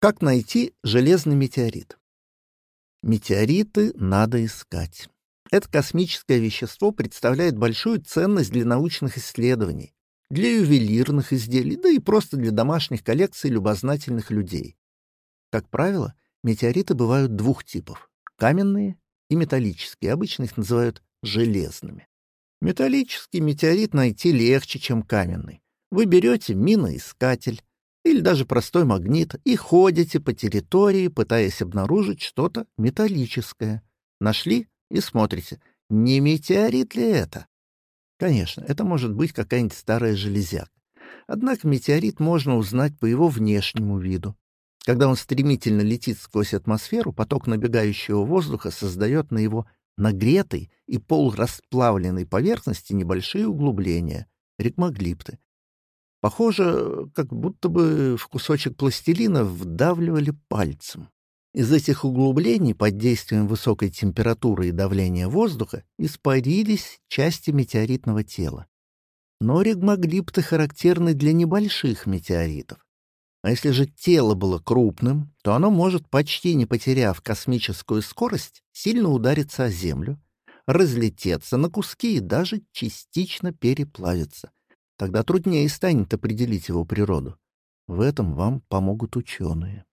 Как найти железный метеорит? Метеориты надо искать. Это космическое вещество представляет большую ценность для научных исследований, для ювелирных изделий, да и просто для домашних коллекций любознательных людей. Как правило, метеориты бывают двух типов — каменные и металлические. Обычно их называют железными. Металлический метеорит найти легче, чем каменный. Вы берете миноискатель или даже простой магнит и ходите по территории, пытаясь обнаружить что-то металлическое. Нашли и смотрите, не метеорит ли это? Конечно, это может быть какая-нибудь старая железяка. Однако метеорит можно узнать по его внешнему виду. Когда он стремительно летит сквозь атмосферу, поток набегающего воздуха создает на его нагретой и полурасплавленной поверхности небольшие углубления, рекмоглипты. Похоже, как будто бы в кусочек пластилина вдавливали пальцем. Из этих углублений под действием высокой температуры и давления воздуха испарились части метеоритного тела. Но регмоглипты характерны для небольших метеоритов. А если же тело было крупным, то оно может, почти не потеряв космическую скорость, сильно удариться о Землю, разлететься на куски и даже частично переплавиться. Тогда труднее станет определить его природу. В этом вам помогут ученые.